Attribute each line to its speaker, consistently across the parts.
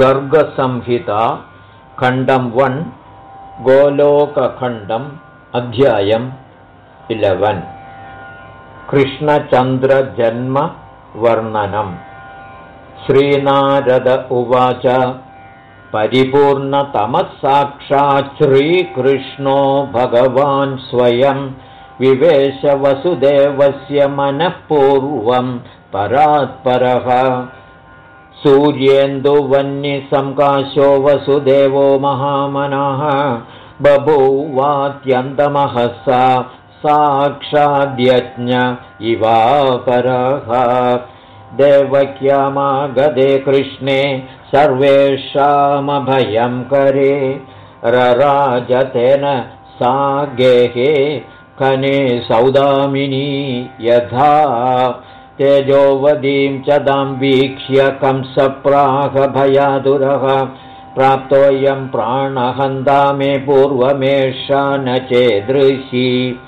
Speaker 1: गर्गसंहिता खण्डं वन् गोलोकखण्डम् अध्यायम् इलवन्। कृष्णचन्द्रजन्मवर्णनम् श्रीनारद उवाच परिपूर्णतमः साक्षात् श्रीकृष्णो भगवान् स्वयं विवेशवसुदेवस्य मनःपूर्वं परात्परः सूर्येन्दुवह्निसङ्काशो वसुदेवो महामनः बभूवात्यन्तमहसा साक्षाद्यज्ञ इवापरः। देवक्यामागदे कृष्णे सर्वेषामभयं करे रराजतेन सा गेहे कने सौदामिनी यथा तेजोवदीं च दां वीक्ष्य कंसप्राहभयादुरः। प्राप्तोऽयं प्राणहन्ता मे पूर्वमेषा न चेदृशी।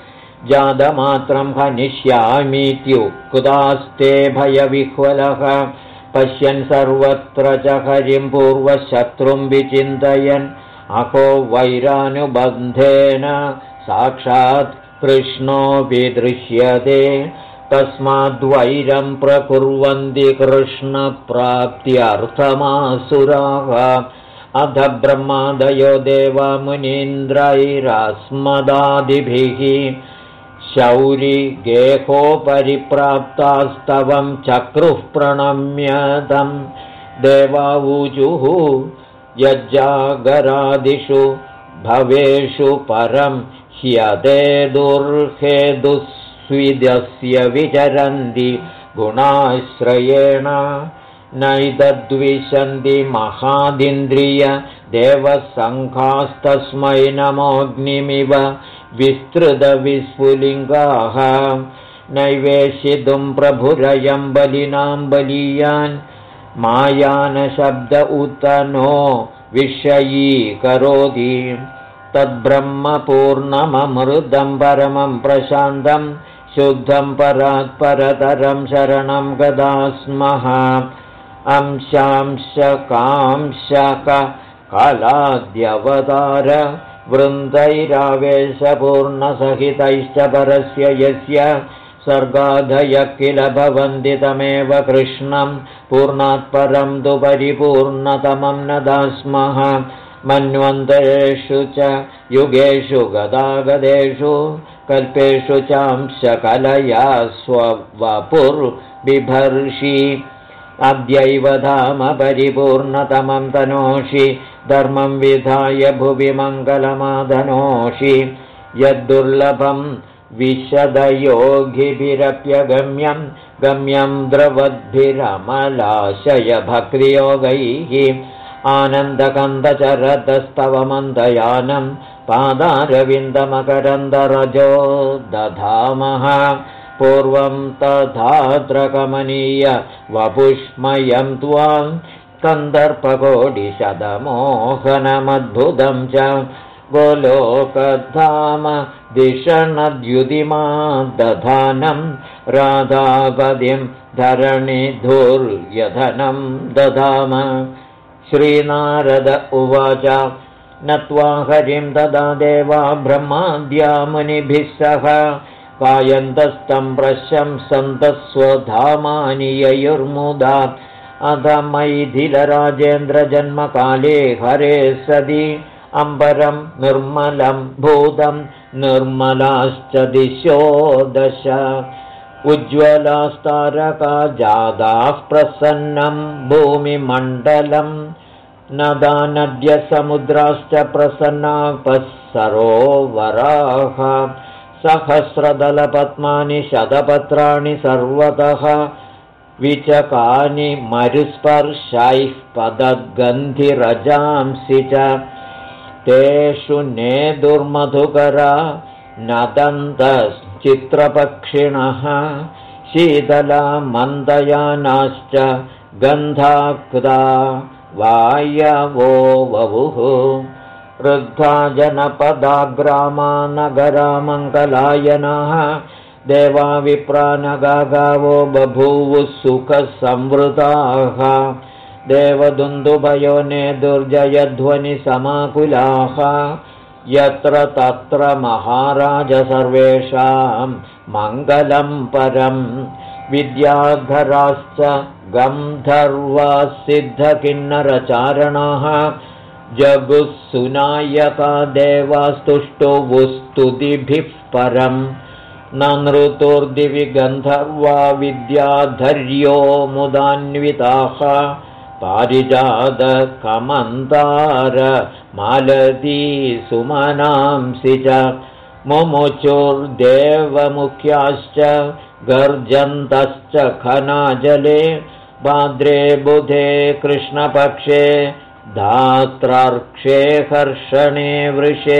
Speaker 1: जातमात्रं हनिष्यामीत्युक्तास्ते भयविह्वलः। पश्यन् सर्वत्र च हरिं पूर्वशत्रुं विचिन्तयन्। अहो वैरानुबन्धेन साक्षात् कृष्णोऽपि दृश्यते तस्माद्वैरं प्रकुर्वन्ति कृष्णप्राप्त्यर्थमासुराः। अध ब्रह्मादयो देवमुनीन्द्रैरास्मदादिभिः। शौरि गेहोपरिप्राप्तास्तवं चक्रुः प्रणम्यदं देवावूजुः यज्जागरादिषु भवेषु परं ह्यदे दुर्हेदुस्विदस्य विचरन्ति गुणाश्रयेण। नैतद्विशन्ति महादिन्द्रिय देवसङ्घास्तस्मै नमोऽग्निमिव विस्तृतविस्फुलिङ्गाः नैवेशितुं प्रभुरयं बलिनां बलीयान्। मायानशब्द उत नो विषयीकरोति। तद्ब्रह्मपूर्णममृतं परमं प्रशान्तं शुद्धं परात्परतरं शरणं गदा स्मः अंशांशकांशकलाद्यवतार वृन्दैरावेशपूर्णसहितैश्च परस्य यस्य सर्गाधय किल भवन्ति तमेव कृष्णं पूर्णात्परं तु परिपूर्णतमं न दास्मः। मन्वन्तरेषु च युगेषु गदागदेषु कल्पेषु चांशकलया स्ववपुर्बिभर्षि। अद्यैव धाम परिपूर्णतमं तनोषि धर्मं विधाय भुवि मङ्गलमादनोषि यद्दुर्लभं विशदयोगिभिरप्यगम्यं गम्यं द्रवद्भिरमलाशयभक्तियोगैः। आनन्दकन्दचरतस्तवमन्दयानं पादारविन्दमकरन्दरजो दधामः। पूर्वं तथाद्रकमनीय वपुष्मयं त्वां कन्दर्पकोटिशतमोहनमद्भुतं च गोलोकधाम दिशणद्युतिमा दधानं राधापदिं धरणिधुर्यधनं दधाम। श्रीनारद उवाच नत्वा हरिं ददा देवा ब्रह्माद्या मुनिभिः सह। कायन्तस्तं प्रशंसन्तस्वधामानि ययुर्मुदा। अध मैथिलराजेन्द्रजन्मकाले हरे सदि अम्बरं निर्मलं भूतं निर्मलाश्च दिशो दश। उज्ज्वलास्तारका जादाः प्रसन्नं भूमिमण्डलं नदानद्यसमुद्राश्च प्रसन्नापः सरोवराः सहस्रदलपद्मानि शतपत्राणि सर्वतः विचकानि मरुस्पर्शैः पदगन्धिरजांसि च। तेषु नेदुर्मधुकरा नदन्तश्चित्रपक्षिणः शीतला मन्दयानाश्च गन्धाक्ता वायवो ववुः। वृद्धा जनपदा ग्रामानगरामङ्गलायनः देवाविप्रानगा गावो बभूवुः सुखसंवृताः। देवदुन्दुभयोने दुर्जयध्वनिसमाकुलाः। यत्र तत्र महाराज सर्वेषां मङ्गलं परं। विद्याधराश्च गन्धर्वासिद्धकिन्नरचारणाः। जगुःसुनायका देवास्तुष्टुवुस्तुतिभिः परम्। न नृतुर्दिवि गन्धर्वा विद्याधर्यो मुदान्विताः। पारिजातकमन्तार मालती सुमनांसि च। मुमुचुर्देवमुख्याश्च गर्जन्तश्च खनाजले भाद्रे बुधे कृष्णपक्षे धात्रार्क्षे हर्षणे वृषे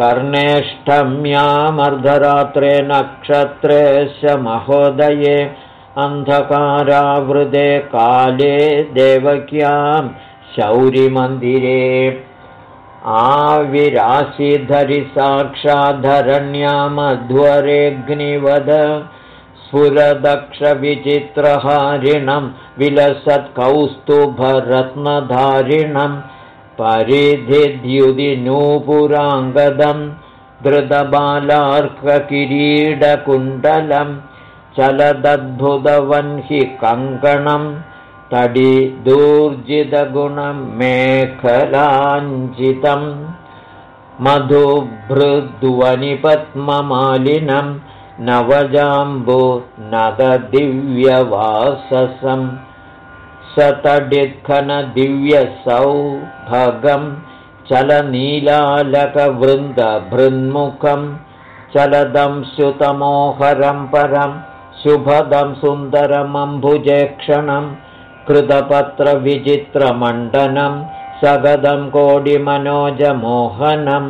Speaker 1: कर्णेष्ठम्यामर्धरात्रे नक्षत्रे महोदये अन्धकारावृदे काले देवक्यां शौरिमन्दिरे। आविराशिधरि साक्षाद्धरण्यामध्वरेऽग्निवद स्फुरदक्षविचित्रहारिणं विलसत्कौस्तुभरत्नधारिणम् परिधिद्युदिनूपुराङ्गदं धृतबालार्ककिरीडकुण्डलं चलदद्भुतवह्नि कङ्कणं तडिदूर्जितगुणं मेखलाञ्चितं मधुभृद्वनिपद्ममालिनं नवजाम्बु नददिव्यवाससम् सतडित्खनदिव्यसौभगं चलनीलालकवृन्दभृन्मुखं चलदं सुतमोहरं परं शुभदं सुन्दरमम्भुजेक्षणं कृतपत्रविचित्रमण्डनं सगदं कोडिमनोजमोहनं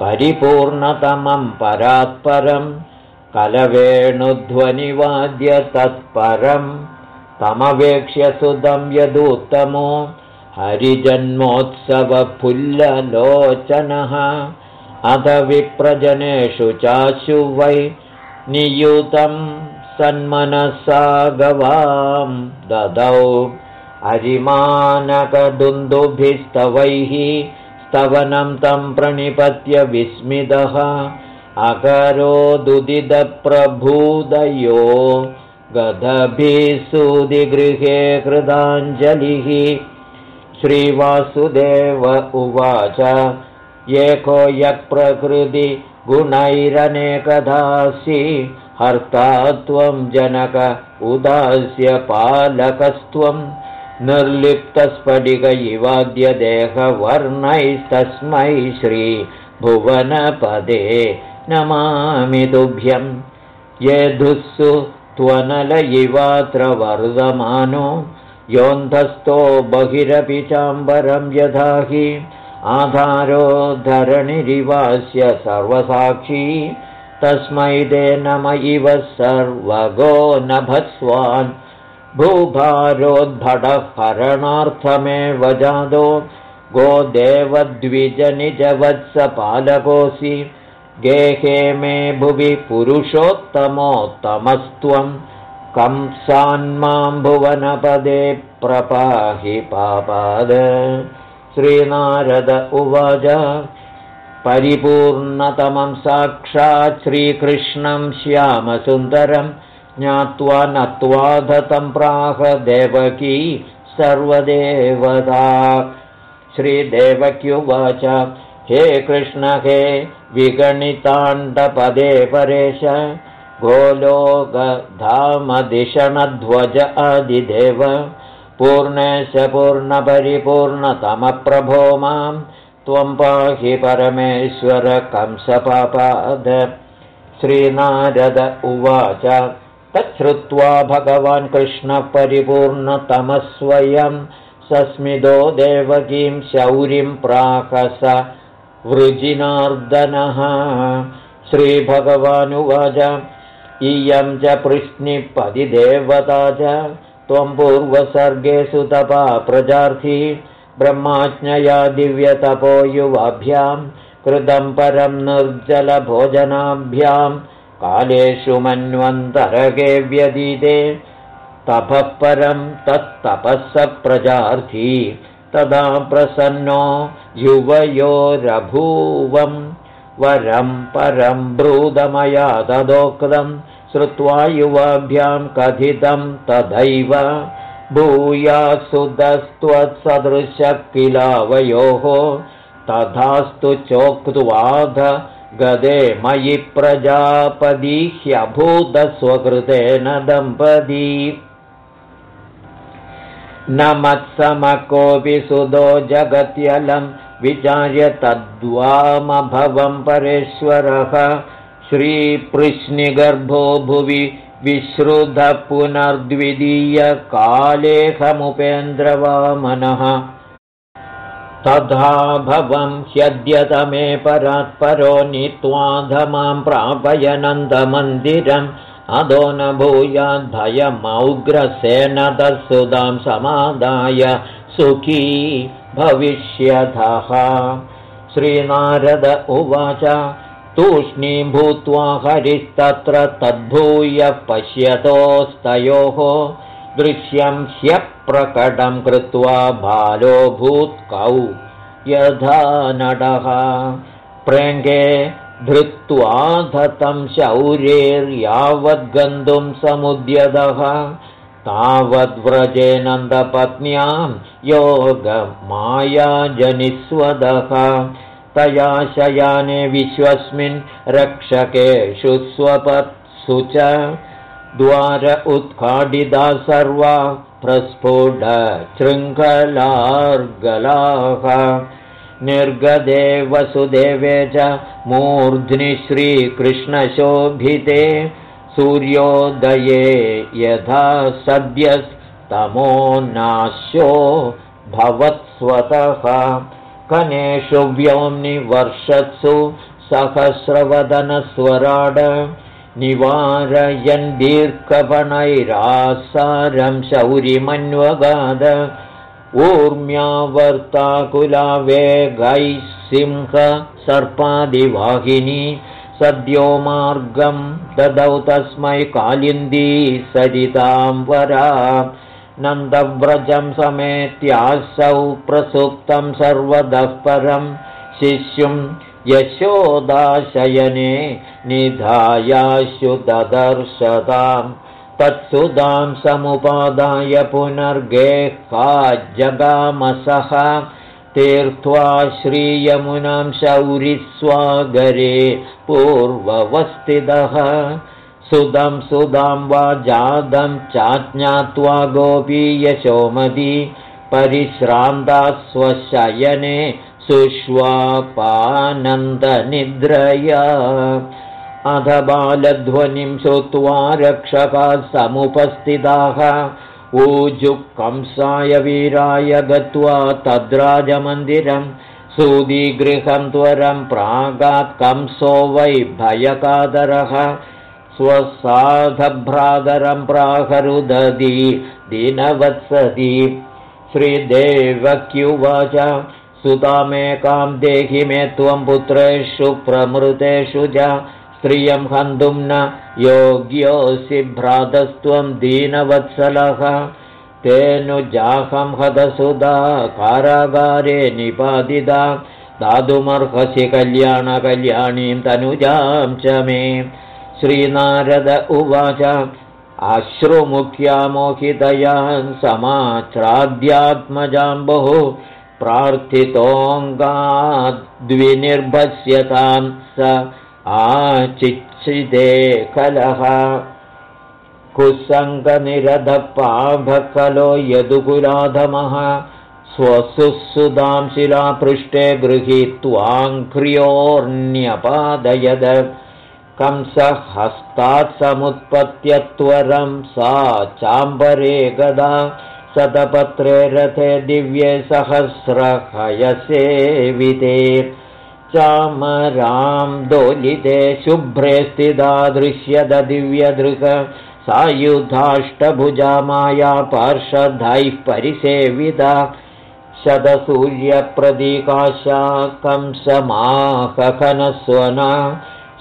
Speaker 1: परिपूर्णतमं परात्परं कलवेणुध्वनिवाद्य तत्परम् तमवेक्ष्य सुदं यदुत्तमो हरिजन्मोत्सवफुल्ललोचनः। अध विप्रजनेषु चाशु वै नियुतं सन्मनसा गवां ददौ हरिमानकदुन्दुभिस्तवैः स्तवनं तं प्रणिपत्य विस्मितः अकरोदुदिदप्रभूदयो गदभिसूदिगृहे कृताञ्जलिः। श्रीवासुदेव उवाच एको यक्प्रकृतिगुणैरनेकदासि हर्ता त्वं जनक उदास्य पालकस्त्वं। निर्लिप्तस्फटिक इवाद्यदेहवर्णैस्तस्मै श्रीभुवनपदे नमामि तुभ्यं येधुःसु त्वनल इवात्र वर्धमानो योऽन्धस्थो बहिरपि चाम्बरं यथा हि आधारो धरणिरिवास्य सर्वसाक्षी तस्मै ते नम इव सर्वगो नभस्वान्। भूभारोद्भटः हरणार्थमेव जादो गोदेवद्विजनिजवत्सपालकोऽसि गेहे मे भुवि पुरुषोत्तमोत्तमस्त्वं कंसान्मां भुवनपदे प्रपाहि पापाद। श्रीनारद उवाच परिपूर्णतमं साक्षात् श्रीकृष्णं श्यामसुन्दरं ज्ञात्वा नत्वा धतं प्राह देवकी सर्वदेवता। श्रीदेवक्युवाच हे कृष्ण हे विगणिताण्डपदे परेश गोलोकधामधिषणध्वज आदिदेव पूर्णेश पूर्णपरिपूर्णतमप्रभो मां त्वं पाहि परमेश्वर कंसपापाद। श्रीनारद उवाच तच्छ्रुत्वा भगवान् कृष्णः परिपूर्णतमस्वयं सस्मिदो देवकीं शौरिं प्राकस वृजिनार्दनः। श्रीभगवानुवाच इयं च पृश्निपदिदेवता च। त्वं पूर्वसर्गे सुतपा प्रजार्थी ब्रह्माज्ञया दिव्यतपो युवाभ्यां कृतं परं निर्जलभोजनाभ्यां। कालेषु मन्वन्तरगे व्यदीते तपः परं तत्तपःस प्रजार्थी तदा प्रसन्नो युवयोरभूवम्। वरं परं ब्रूदमया तदोक्तं श्रुत्वा युवाभ्यां कथितं तथैव। भूयासुदस्त्वत्सदृशः किलावयोः। तथास्तु चोक्त्वाध गदे मयि प्रजापदी ह्यभूतस्वकृतेन दम्पती न मत्समकोऽपि सुदो जगत्यलं विचार्य तद्वामभवं परेश्वरः। श्रीपृश्निगर्भो भुवि विश्रुतः पुनर्द्वितीयकालेहमुपेन्द्रवामनः तथा भवं ह्यद्यतमे परात्परो नीत्वाधमां प्रापयनन्दमन्दिरम् अधो न तत्सुधां समादाय सुखी भविष्यथः श्रीनारद उवाच तूष्णीभूत्वा हरिस्तत्र तद्भूय पश्यतोस्तयोः दृश्यं ह्यप्रकटं कृत्वा बालोऽभूत्कौ यथा नडः प्रेङ्गे धृत्वा धतं शौर्यैर्यावद्गन्तुं समुद्यतः। तावद्व्रजे नन्दपत्न्यां योगमायाजनिस्वदः। तया शयाने विश्वस्मिन् रक्षकेषु स्वपत्सु च। द्वार उत्खाडिता सर्वा प्रस्फुटशृङ्खलार्गलाः निर्गदे वसुदेवे च मूर्ध्नि श्रीकृष्णशोभिते। सूर्योदये यथा सद्यस्तमो नाश्यो भवत्स्वतः। कनेषु व्योम्नि वर्षत्सु सहस्रवदनस्वराड। निवारयन् दीर्घपणैरासारं शौरिमन्वगाद ऊर्म्यावर्ताकुला वेगैः सिंह सर्पादिवाहिनी सद्यो मार्गं ददौ तस्मै कालिन्दी सरितां वरा। नन्दव्रजं समेत्यासौ प्रसुप्तं सर्वतः परं शिष्युं यशोदाशयने निधायाशु ददर्शताम् तत्सुदां समुपादाय पुनर्गेहा जगामसः तीर्त्वा श्रीयमुनां शौरिस्वागरे पूर्ववस्थितः। सुदं सुदां वा जातं चाज्ञात्वा गोपी यशोमती परिश्रान्ता स्वशयने सुष्वापानन्दनिद्रया अध बालध्वनिं श्रुत्वा रक्षकाः समुपस्थिताः। ऊजुकंसाय वीराय गत्वा तद्राजमन्दिरं सूदिगृहं त्वरं प्रागात् कंसो वै भयकादरः। स्वसाधभ्रातरं प्राहरुदधी दीनवत्सदी श्रीदेवक्युवाच सुतामेकां देहि मे त्वं पुत्रेषु प्रमृतेषु च स्त्रियं हन्तुं न योग्योऽसि भ्रातस्त्वं दीनवत्सलः। तेनुजाहं हतसुधा कारागारे निपादिता दातुमर्हसि कल्याणकल्याणीं तनुजां च मे। श्रीनारद उवाच अश्रुमुख्या समाच्राद्यात्मजां बहु प्रार्थितोऽङ्गाद्विनिर्भस्यतां स आचिच्छिदे कलः कुसङ्गनिरधपाभकलो यदुकुलाधमः स्वसुसुधां शिलापृष्ठे गृहीत्वाङ्घ्र्योऽन्यपादयद कंसहस्तात् समुत्पत्यत्वरं सा चाम्बरे गदा। शतपत्रे रथे दिव्ये सहस्रहयसेविते चामरां दोलिते शुभ्रे स्थिता दृश्यद दिव्यदृग सायुधाष्टभुजा माया पार्षधैः परिसेविता। शतसूर्यप्रदीकाशा कंसमाहखनस्वना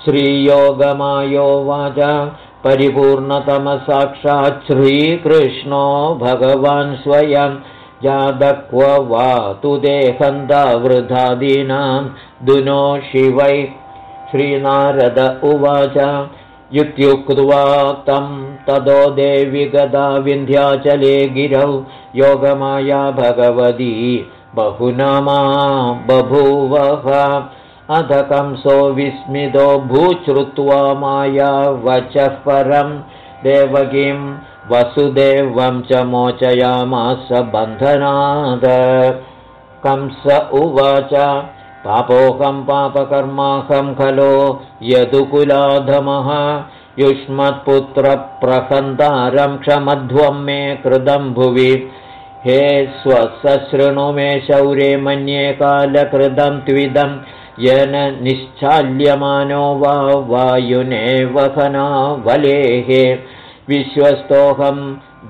Speaker 1: श्रीयोगमायो वाच। परिपूर्णतमसाक्षात् श्रीकृष्णो भगवान् स्वयं जातक्व वा तु देहन्दावृधादीनां दुनो शिवै। श्रीनारद उवाच युत्युक्त्वा तं तदो देवि गदा विन्ध्याचले गिरौ। योगमाया भगवती बहुनामा बभूवः। अध कंसो विस्मितो भूश्रुत्वा माया वचः परं। देवकीं वसुदेवं च मोचयामास बन्धनाद। कंस उवाच पापोऽहं पापकर्माहं खलो यदुकुलाधमः। युष्मत्पुत्रप्रहन्तारं क्षमध्वं मे कृतं भुवि। हे स्वसशृणु मे शौरे मन्ये कालकृतं त्विदं येन निश्चाल्यमानो वा वायुनेव खनावलेः विश्वस्तोऽहं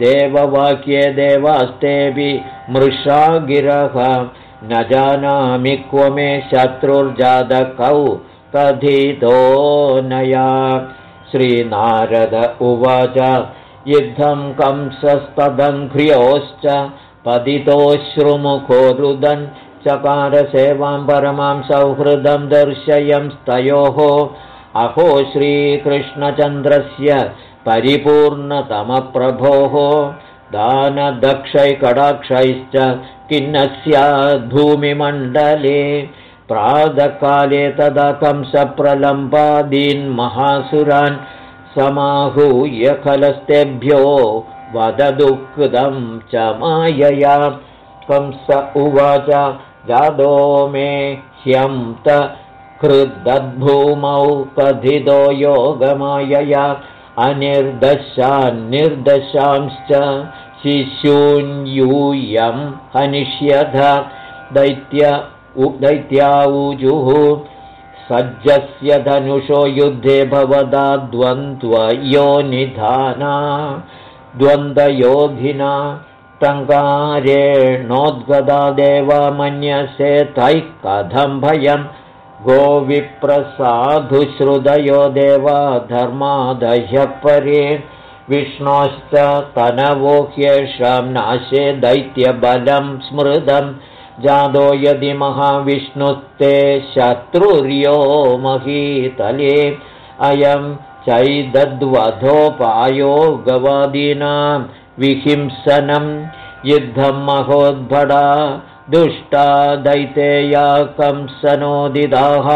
Speaker 1: देववाक्ये देवास्तेऽपि मृषागिरः। न जानामि क्व मे शत्रुर्जातकौ कथितो नया। श्रीनारद उवाच युद्धं कंसस्तदङ्घ्र्योश्च पतितोऽश्रुमुखो रुदन् चकारसेवां परमां सौहृदं दर्शयंस्तयोः अहो श्रीकृष्णचन्द्रस्य परिपूर्णतमप्रभोः दानदक्षैकडाक्षैश्च किन्न स्याद्भूमिमण्डले प्रातःकाले तदा कंसप्रलम्बादीन् महासुरान् समाहूय खलस्तेभ्यो वददुःखदं च मायया। कंस उवाच जादो मे ह्यं त कृद्दद्भूमौ कथितो योगमायया अनिर्दशान्निर्दशांश्च शिशून्यूयं हनिष्यथ दैत्य दैत्याऊजुः सज्जस्य धनुषो युद्धे भवदा द्वन्द्वयो निधाना द्वन्द्वयोधिना टङ्कारेणोद्गदा देवा मन्यसे तैः कथं भयं गोविप्रसाधुश्रुदयो देवा धर्मादह्य परे विष्णोश्च तनवोह्येषां नाशे दैत्यबलं स्मृतम् जादो यदि महाविष्णुस्ते शत्रुर्यो महीतले। अयं चैदद्वधोपायो गवादीनां विहिंसनं युद्धं महोद्भडा दुष्टा दैतेया कंसनोदिदाः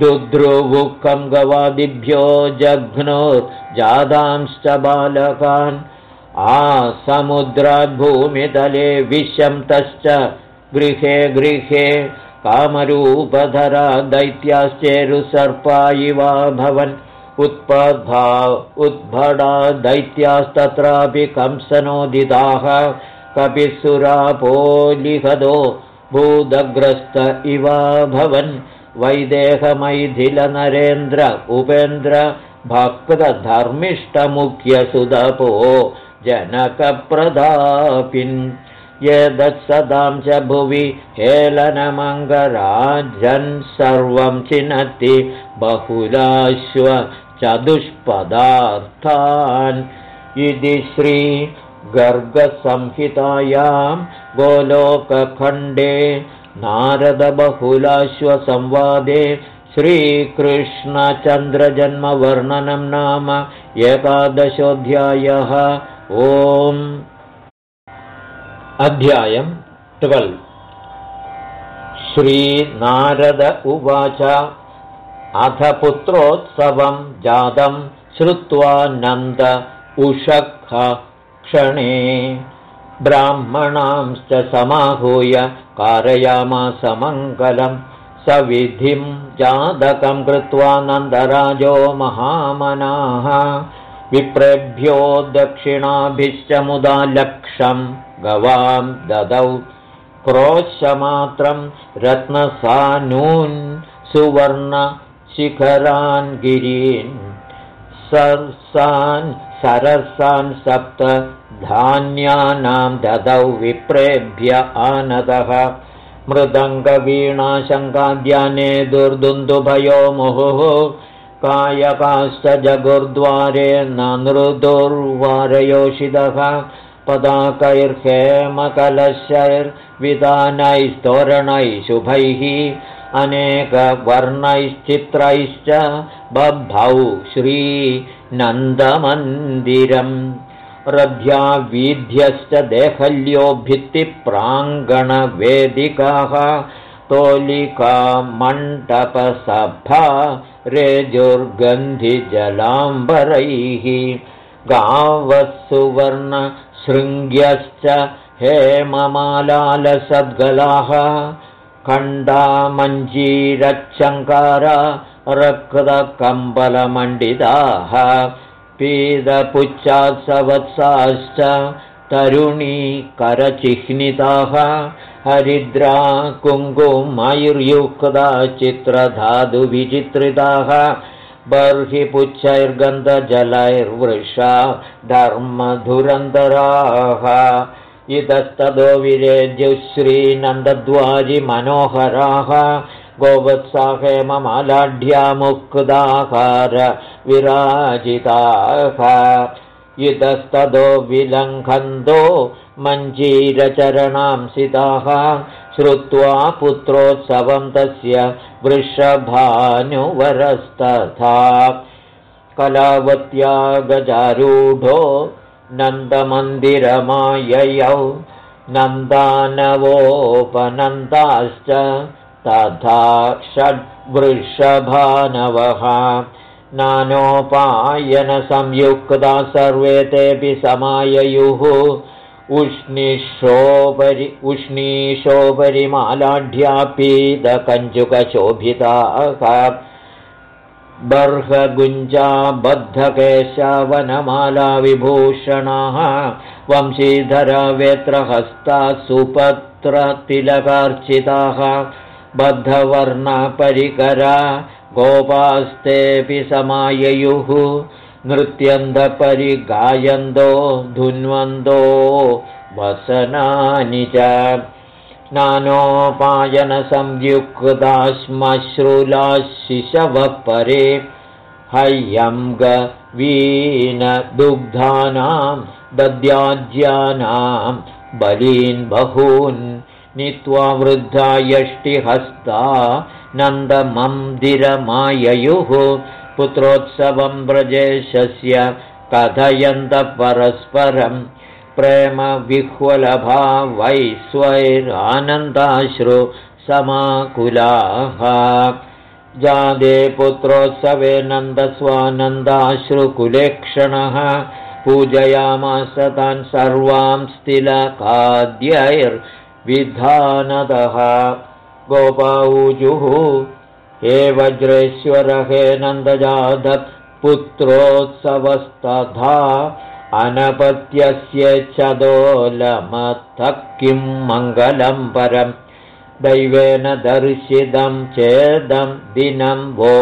Speaker 1: दुद्रुवुकं गवादिभ्यो जघ्नोर्जादांश्च बालकान्। आसमुद्राद्भूमितले विशन्तश्च गृहे गृहे कामरूपधरा दैत्याश्चेरुसर्पा इवा भवन्। उद्भडा दैत्यास्तत्रापि कंसनोदिताः कपिसुरापोलिहदो भूदग्रस्त इवा भवन्। वैदेहमैथिलनरेन्द्र उपेन्द्र भक्तधर्मिष्ठमुख्यसुदपो जनकप्रदापिन्। यदत्सदां च भुवि हेलनमङ्गराजन् सर्वं चिनति बहुलाश्व चतुष्पदार्थान् इति श्रीगर्गसंहितायां गोलोकखण्डे नारदबहुलाश्वसंवादे श्रीकृष्णचन्द्रजन्मवर्णनं नाम एकादशोऽध्यायः. ओम्. अध्यायम् ट्वेल् श्रीनारद उवाच अथ पुत्रोत्सवं जातं श्रुत्वा नन्द उषख क्षणे ब्राह्मणांश्च समाहूय कारयामासमङ्गलं सविधिं जातकं कृत्वा नन्दराजो महामनाः। विप्रेभ्यो दक्षिणाभिश्च मुदा लक्षम् गवां ददौ। क्रोशमात्रं रत्नसानून् सुवर्णशिखरान् गिरीन् सर्सान् सरसान् सप्त धान्यानां ददौ विप्रेभ्य आनदः। मृदङ्गवीणाशङ्काद्याने दुर्दुन्दुभयो मुहुः। कायकाश्च जगुर्द्वारे न नृदुर्वारयोषितः पदाकैर्हेमकलशैर्विधानैस्तोरणैः शुभैः। अनेकवर्णैश्चित्रैश्च बभौ श्रीनन्दमन्दिरम् रभ्यावीध्यश्च देहल्यो भित्तिप्राङ्गणवेदिकाः तोलिका मण्डपसभा रेजुर्गन्धिजलाम्बरैः। गावत्सुवर्णशृङ्ग्यश्च हेममालालसद्गलाः। खण्डामञ्जीरच्छङ्कारा रक्तकम्बलमण्डिताः पीदपुच्छात्सवत्साश्च तरुणी करचिह्निताः हरिद्रा कुङ्कुमैर्युक्ता चित्रधातुविचित्रिताः बर्हि पुच्छैर्गन्धजलैर्वृषा धर्मधुरन्धराः। इतस्ततो विरेजुश्रीनन्दद्वारि गोवत्साहेममालाढ्यामुक्ताकार विराजिताः। इतस्ततो विलङ्घन्तो मञ्जीरचरणांसिताः। श्रुत्वा पुत्रोत्सवं तस्य वृषभानुवरस्तथा। कलावत्या गजारूढो नन्दमन्दिरमाययौ। नन्दानवोपनन्दाश्च तथा षड्वृषभानवः नानोपायनसंयुक्ता सर्वे तेऽपि समाययुः। उष्णीषोपरि उष्णीषोपरि मालाढ्यापीदकञ्जुकशोभिताः बर्हगुञ्जाबद्धकेशावनमालाविभूषणाः। वंशीधरवेत्रहस्ता सुपत्रतिलकार्चिताः बद्धवर्णपरिकरा गोपास्तेऽपि समाययुः नृत्यन्तपरिगायन्दो धुन्वन्दो वसनानि च नानोपायनसंयुक्ताश्मश्रुलाशिशवः परे हय्यङ्गवीनदुग्धानां दद्याज्यानां बलीन् बहून् नीत्वा वृद्धा यष्टिहस्ता नन्दमन्दिरमाययुः पुत्रोत्सवं व्रजेशस्य कथयन्तः परस्परम् प्रेमविह्वलभा वैश्वैरानन्दाश्रु समाकुलाः। जादे पुत्रोत्सवे नन्दस्वानन्दाश्रुकुलेक्षणः पूजयामास तान् सर्वां स्थिलकाद्यैर्विधानदः गोपाऊजुः हे वज्रेश्वर हे पुत्रोत्सवस्तथा अनपत्यस्य चदोलमतः किं मङ्गलं परम् दैवेन दर्शितं चेदं दिनं वो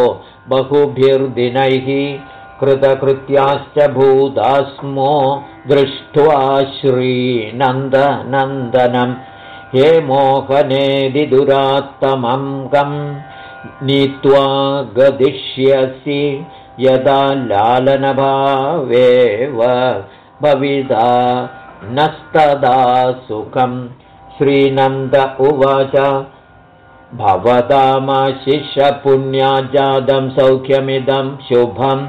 Speaker 1: बहुभिर्दिनैः कृतकृत्याश्च भूतास्मो दृष्ट्वा श्रीनन्दनन्दनं हे मोहनेदिदुरात्तमङ्गं नीत्वा गदिष्यसि यदा लालनभावेव भविता नस्तदा सुखम् श्रीनन्द उवाच भवतामाशिषपुण्याजातं सौख्यमिदं शुभम्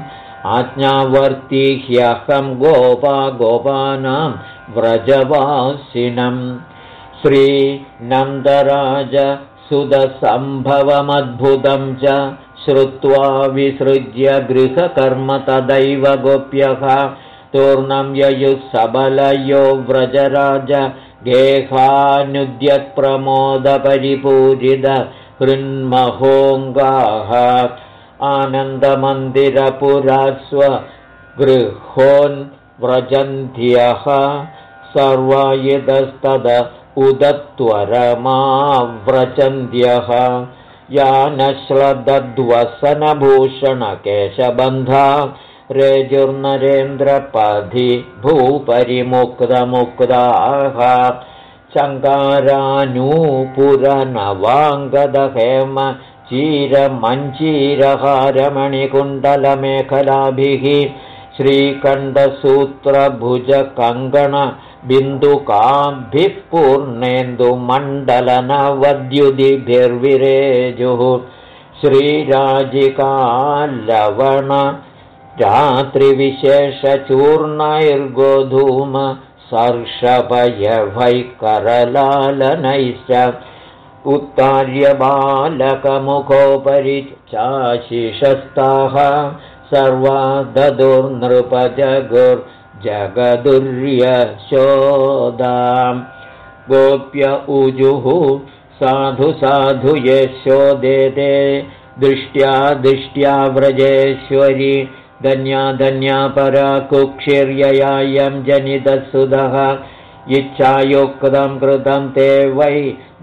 Speaker 1: आज्ञावर्ती ह्यहं गोपा गोपानां व्रजवासिनम् श्रीनन्दराज सुदसम्भवमद्भुतं च श्रुत्वा विसृज्य गृहकर्म तदैव गोप्यः। तूर्णं ययुः सबलयो व्रजराज गेहानुद्यत्प्रमोदपरिपूरित हृन्महोङ्गाः आनन्दमन्दिरपुरास्वगृहोन्व्रजन्त्यः सर्वायुधस्तद उदत्वरमाव्रचन्त्यः यानश्लदद्वसनभूषणकेशबन्धा रेजुर्नरेन्द्रपधि भूपरिमुक्तमुक्ताः। चङ्कारानूपुरनवाङ्गदहेम चीरमञ्चीरहारमणिकुण्डलमेखलाभिः श्रीकण्ठसूत्रभुजकङ्कणबिन्दुकाभिः पूर्णेन्दुमण्डलनवद्युदिभिर्विरेजुः श्रीराजिकालवण रात्रिविशेषचूर्णैर्गोधूम सर्षभयभैकरलालनैश्च उत्तार्यबालकमुखोपरि चाशिषस्ताः सर्वा ददुर्नृपजगुर्जगदुर्यशोदाम् गोप्य उजुः साधु साधु यशोदेते दृष्ट्या दृष्ट्या व्रजेश्वरी धन्या धन्या परा कुक्षिर्ययायं जनितसुधः इच्छायुक्तं कृतं ते वै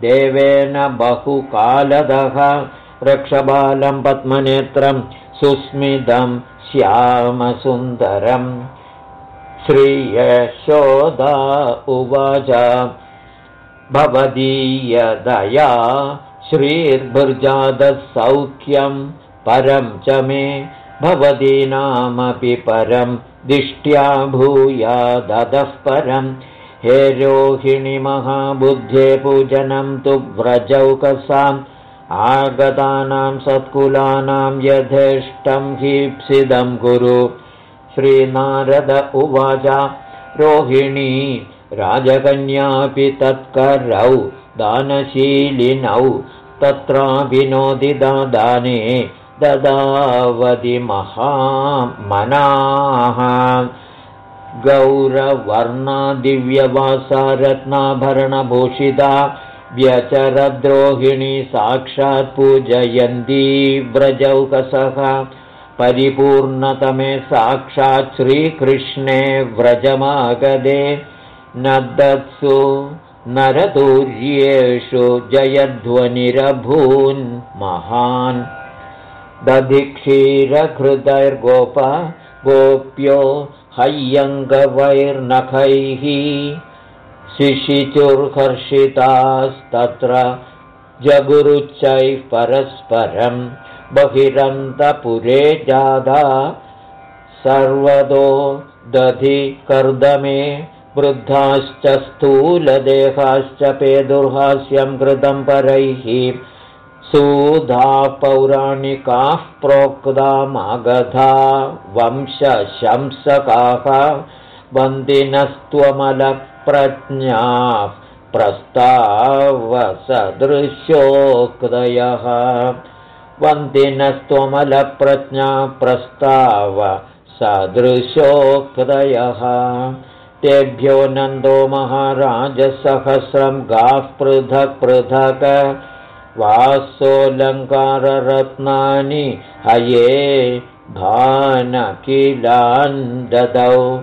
Speaker 1: देवेन बहुकालदः। रक्षबालं पद्मनेत्रं सुस्मितं श्यामसुन्दरम् श्रियशोदा उवाच भवदीयदया श्रीर्भुर्जादसौख्यं परं च मे भवदीनामपि परं दिष्ट्या भूयादतः परं। हे रोहिणि महाबुद्धे पूजनं तु व्रजौकसाम् आगतानां सत्कुलानां यथेष्टं हीप्सिदं कुरु। श्रीनारद उवाच रोहिणी राजकन्यापि तत्करौ दानशीलिनौ तत्राभिनोदिदा दाने ददावति महामनाः। गौरवर्णा दिव्यवासा रत्नाभरणभूषिता व्यचरद्रोहिणी साक्षात् पूजयन्ती व्रजौकसः। परिपूर्णतमे साक्षात् श्रीकृष्णे व्रजमागदे। न दत्सु नरतुर्येषु जयध्वनिरभून् महान्। दधिक्षीरघृतैर्गोप गोप्यो हय्यङ्गवैर्नखैः शिशिचुर्हर्षितास्तत्र जगुरुच्चैः परस्परं बहिरन्तपुरे जादा सर्वतो दधि कर्दमे वृद्धाश्च स्थूलदेहाश्च पेदुर्हास्यं कृतं परैः सुधा पौराणिकाः प्रोक्तामागधा वंशशंसकाः वन्दिनस्त्वमलप्रज्ञाः प्रस्तावसदृश्योक्तयः वन्दिनस्त्वमलप्रज्ञा प्रस्ताव सदृशोक्तयः। तेभ्यो नन्दो महाराजसहस्रं गाः पृथक् पृथक्। वासोऽलङ्काररत्नानि हये भानकिलान् ददौ।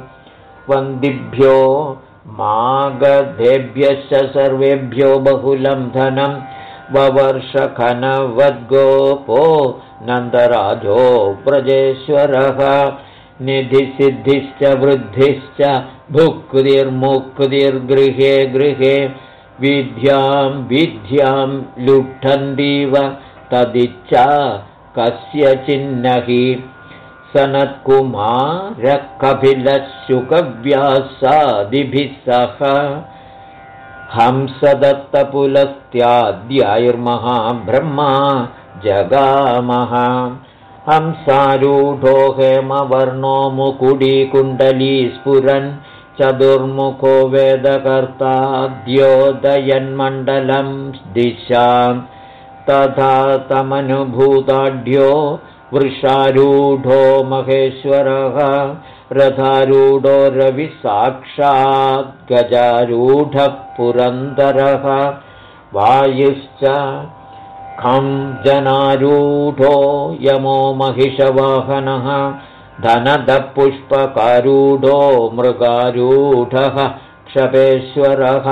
Speaker 1: वन्दिभ्यो मागधेभ्यश्च सर्वेभ्यो बहुलं धनं ववर्षखनवद्गोपो नन्दराजो व्रजेश्वरः निधिसिद्धिश्च वृद्धिश्च भुक्तिर्मुक्तिर्गृहे गृहे विद्यां विद्यां लुठन्तीव तदिच्छा कस्य चिन्नहि सनत्कुमारकभिलशुकव्यासादिभिः सह हंसदत्तपुलस्त्याद्यायुर्महाब्रह्मा जगामः। हंसारूढो हेमवर्णो मुकुडीकुण्डली स्फुरन् चतुर्मुखो वेदकर्ताद्योदयन्मण्डलं दिशां तथा तमनुभूताढ्यो वृषारूढो महेश्वरः रथारूढो रविसाक्षाद्गजारूढः पुरन्दरः। वायुश्च खं जनारूढो यमो महिषवाहनः धनदपुष्पकारूढो मृगारूढः क्षपेश्वरः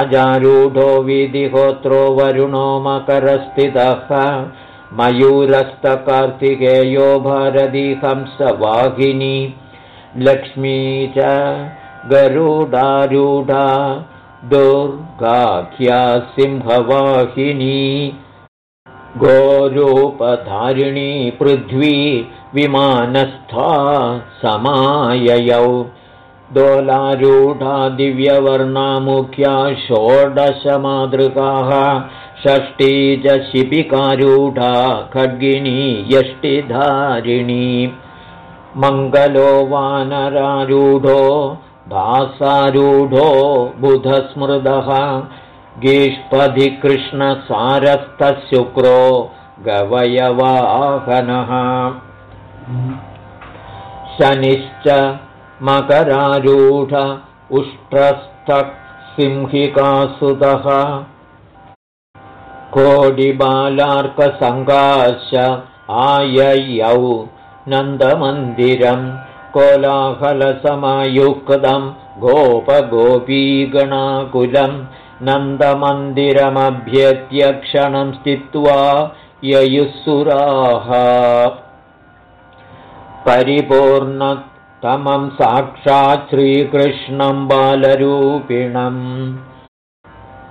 Speaker 1: अजारूढो विधिहोत्रो वरुणो मकरस्थितः मयूरस्तकार्तिकेयो भारतीहंसवाहिनी लक्ष्मी च गरुडारूढा दुर्गाख्या सिंहवाहिनी। गोरूपधारिणी पृथ्वी विमानस्था समाययौ। दोलारूढा दिव्यवर्णामुख्या षोडशमातृकाः षष्ठी च शिपिकारूढा खड्गिनी यष्टिधारिणी। मङ्गलो वानरारूढो भासारूढो बुधस्मृदः गीष्पधिकृष्णसारस्थशुक्रो गवयवाहनः। शनिश्च मकरारूढ उष्ट्रस्थसिंहिकासुतः कोडिबालार्कसङ्गाश्च आययौ नन्दमन्दिरम् कोलाहलसमयुक्तं गोपगोपीगणाकुलं नन्दमन्दिरमभ्यत्य क्षणं स्थित्वा ययुःसुराः। परिपूर्णतमं साक्षात् श्रीकृष्णं बालरूपिणम्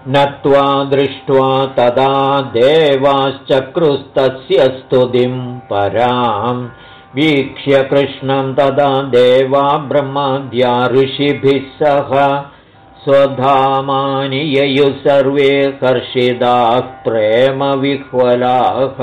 Speaker 1: नत्वा दृष्ट्वा तदा देवाश्चक्रुस्तस्य स्तुतिं पराम् वीक्ष्य कृष्णं तदा देवा ब्रह्माद्या ऋषिभिः सह। स्वधामानि ययुः सर्वे कर्षिदाः प्रेमविह्वलाः।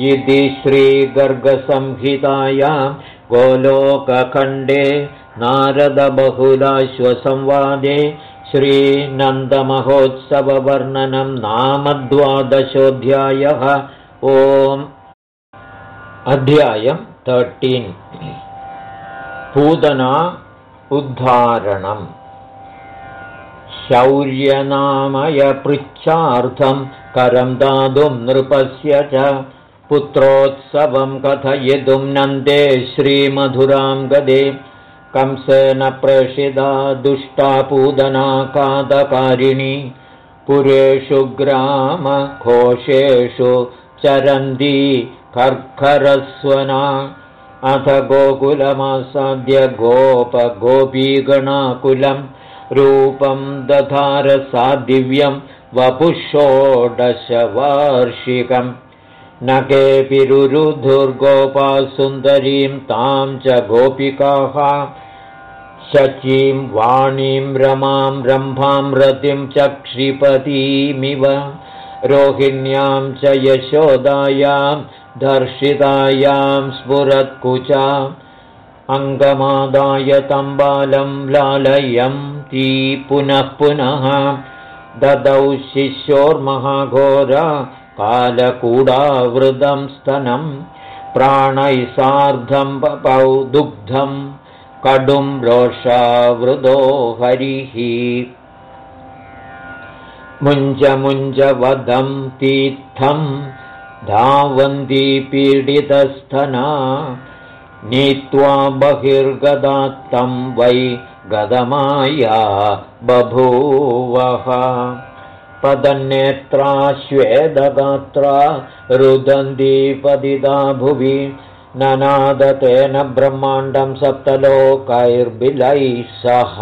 Speaker 1: इति श्रीगर्गसंहितायां गोलोकखण्डे नारदबहुलाश्वसंवादे श्रीनन्दमहोत्सववर्णनं नाम द्वादशोऽध्यायः ओम् अध्यायम् तर्टीन् पूतना उद्धारणम् शौर्यनामयपृच्छार्थं करं दातुं नृपस्य च पुत्रोत्सवं कथयितुं नन्दे श्रीमधुरां गदे कंसेन प्रेषिता दुष्टा पूदना कादकारिणी पुरेषु ग्रामकोशेषु चरन्ती कर्करस्वना अथ गोकुलमासाद्य गोपगोपीगणाकुलं रूपं दधारसा दिव्यं वपुषोडशवार्षिकम् न केऽपि रुरुधुर्गोपासुन्दरीं तां च गोपिकाः शचीं वाणीं रमां रम्भां रतिं च क्षिपतीमिव रोहिण्यां च यशोदायां दर्शितायां स्फुरत्कुचा अङ्गमादाय तम्बालं लालयं ती पुनः पुनः ददौ शिष्योर्महाघोरा कालकूडावृतं स्तनं प्राणैः सार्धं पपौ दुग्धं कडुं रोषावृदो हरिः। मुञ्ज मुञ्जवदं तीर्थम् धावन्ती पीडितस्थना नीत्वा बहिर्गदात्तं वै गदमाया बभूवः पदन्नेत्रा श्वेदगात्रा रुदन्तीपदिदा भुवि ननादतेन ब्रह्माण्डं सप्तलोकैर्बिलैः सह।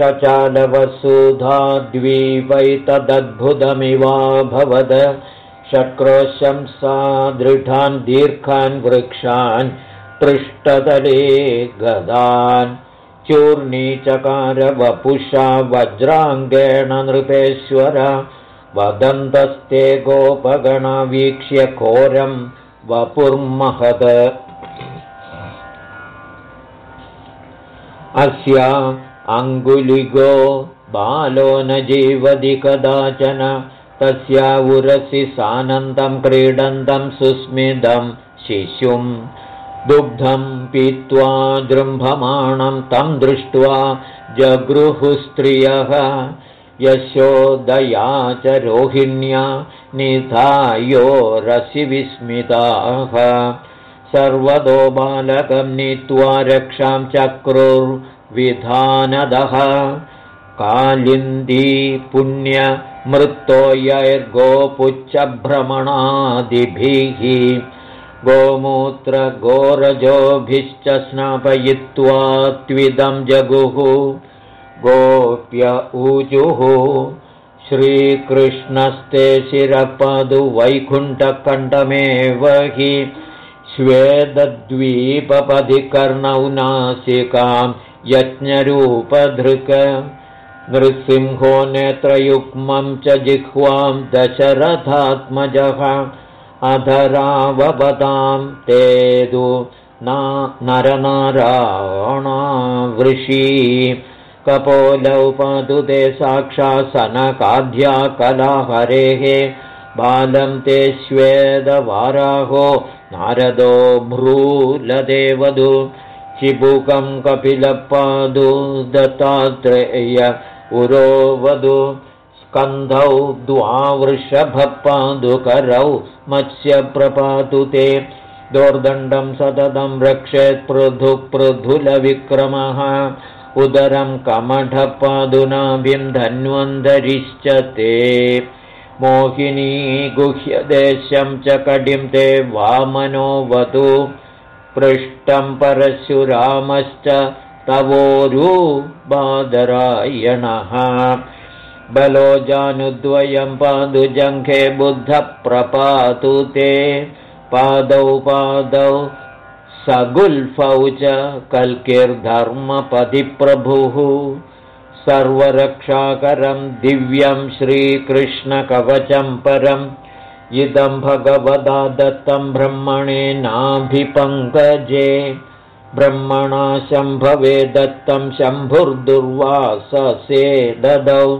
Speaker 1: चचालवसुधाद्वीपैतदद्भुतमिवाभवद शक्रोशंसा दृढान् दीर्घान् वृक्षान् पृष्ठतले गदान् चूर्णीचकार वपुषा वज्राङ्गेण नृपेश्वर वदन्तस्ते गोपगणवीक्ष्य घोरं वपुर्महद। अस्या अङ्गुलिगो बालो न जीवति कदाचन तस्या उरसि सानन्दं क्रीडन्तं सुस्मितं शिशुं दुग्धं पीत्वा जृम्भमाणं तं दृष्ट्वा जगृहुस्त्रियः यशोदया च रोहिण्या निधायो रसिविस्मिताः। सर्वतो बालकं नीत्वा रक्षां चक्रुर्विधानदः। कालिन्दी पुण्यमृत्तोयैर्गोपुच्छभ्रमणादिभिः गोमूत्रगोरजोभिश्च स्नापयित्वा त्विदं जगुः। गोप्य ऊजुः श्रीकृष्णस्ते शिरपदु वैकुण्ठकण्ठमेव हि। श्वेदद्वीपपधिकर्णौ नासिकां यज्ञरूपधृक। नृसिंहो नेत्रयुग्मं च जिह्वां दशरथात्मजः अधरावपदां तेदु नरनाराणावृषी कपोलौ पादुते साक्षासनकाध्या कलाहरेः बालं ते श्वेदवाराहो नारदो भ्रूलदेवदु। चिबुकं कपिलपादु दत्तात्रेय उरोवधु स्कन्धौ द्वावृषभपादुकरौ मत्स्यप्रपातु ते। दोर्दण्डं सततं रक्षेत् पृथु पृथुलविक्रमः। उदरं कमठपादुनाभिं धन्वन्तरिश्च ते। मोहिनी गुह्यदेशं च कडिं ते वामनोऽवतु पृष्टं परशुरामश्च तवोरुबादरायणः बलोजानुद्वयं पादुजङ्घे बुद्धप्रपातु ते। पादौ पादौ सगुल्फौ च कल्किर्धर्मपतिप्रभुः। सर्वरक्षाकरं दिव्यं श्रीकृष्णकवचं परम्। इदं भगवदा दत्तं ब्रह्मणे नाभिपङ्कजे। ब्रह्मणा शम्भवे दत्तं शम्भुर्दुर्वाससे ददौ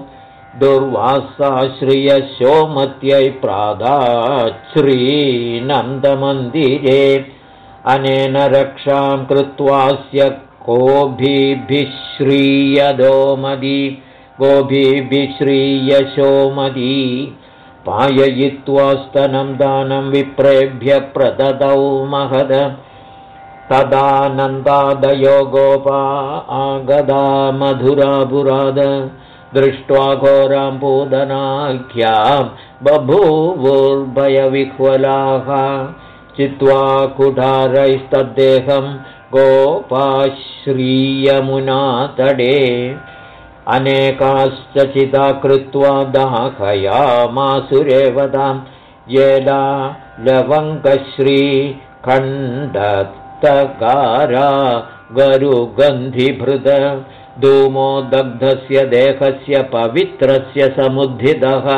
Speaker 1: दुर्वासाश्रियशोमत्यै प्रादाश्रीनन्दमन्दिरे अनेन रक्षां कृत्वास्य कोभिभिश्रीयदोमदी गोभिभिश्रीयशोमदी पाययित्वा स्तनं दानं विप्रेभ्य प्रददौ महद। तदानन्दादयो गोपा आगदा मधुरापुराद दृष्ट्वा घोरां पूदनाख्यां बभूवुर्भयविह्वलाः। चित्वा कुठारैस्तद्देहं गोपाश्रीयमुना तडे। अनेकाश्च चिता कृत्वा दाहयामासुरेवतां येला लवङ्गश्रीखण्डत्तकारा गरुगन्धिभृद धूमो दग्धस्य देहस्य पवित्रस्य समुद्धितः।